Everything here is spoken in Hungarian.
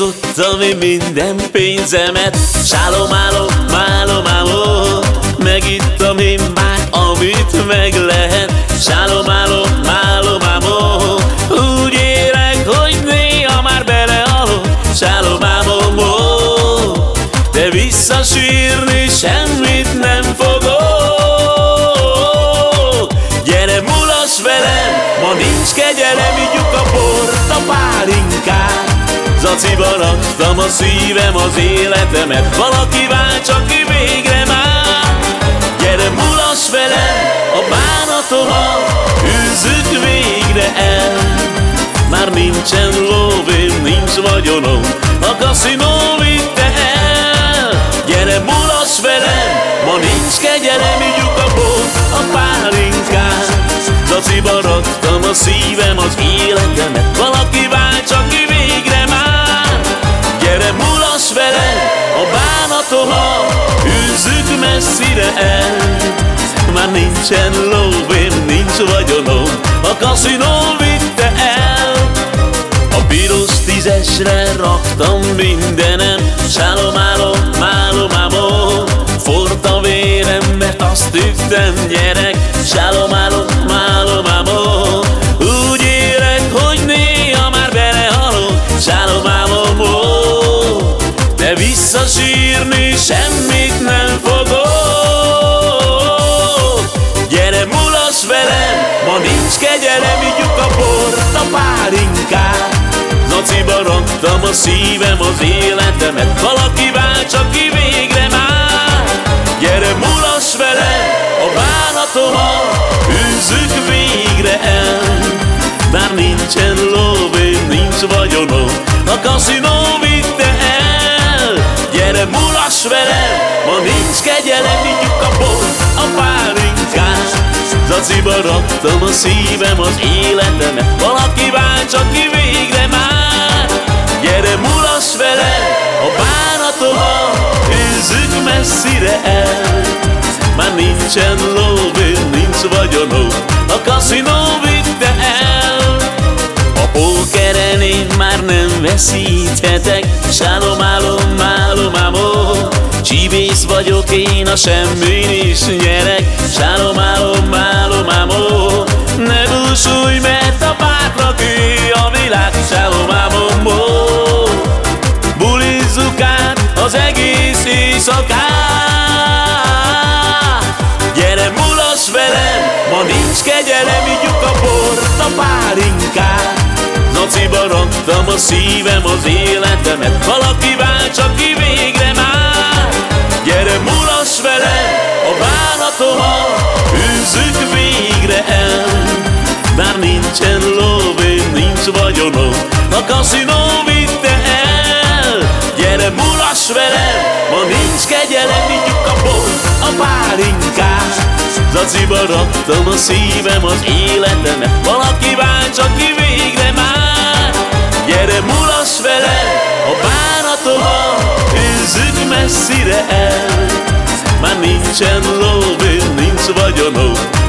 Hoztam én minden pénzemet. Sálom, álom, málom, álom Megittam én már, amit meg lehet. Sálom, álom, málom, álom Úgy érek, hogy néha már belealom Sálom, álom, De visszasírni semmit nem fogok. Gyere, mulass velem, ma nincs kegyelem Igyuk a bort, a pálinkát Zaciba raktam a szívem, az életemet Valaki váltsa ki végre már. Gyere, mulass velem a bánatomat Hűzzük végre el. Már nincsen lóvém, nincs vagyonom A kaszinó vitte el. Gyere, mulass velem, ma nincs kegyelem bánatomat Hűzzük messzire el. Már nincsen lóvém, nincs vagyonom A kaszinó vitte el. A piros tízesre raktam mindenem Sálom, álom, málom, álom Fort a vérem, mert azt üttem gyerek kegyelem Igyuk a bort, a pálinkát Naciba raktam a szívem, az életemet Valaki váltsa ki végre már. Gyere, mulass vele a bánatomat Hűzzük végre el. Már nincsen lóvém, nincs vagyonom A kaszinó vitte el. Gyere, mulass vele, ma nincs kegyelem Igyuk a bort, Raktam a szívem, az életemet Valaki váltsa ki végre már. Gyere, mulass vele a bánatomat Hűzzük messzire el. Már nincsen lóvén, nincs vagyonom A kaszinó vitte el. A pókeren én már nem veszíthetek Sálom, álom, álom, álom Csibész vagyok én, a semmi is nyerek. Sálom, álom, álom, nincs kegyelem Igyuk a bort, a pálinkát Naciba raktam a szívem, az életemet Valaki váltsa ki végre már. Gyere, mulass vele a bánatomat Hűzzük végre el. Már nincsen lóvém, nincs vagyonom A kaszinó vitte el. Gyere, mulass vele, ma nincs kegyelem Zaciba raktam a szívem, az életemet. Valaki váltsa ki végre már. Gyere, mulass vele a bánatomat Hűzzük messzire el. Már nincsen lóvén, nincs kaszinó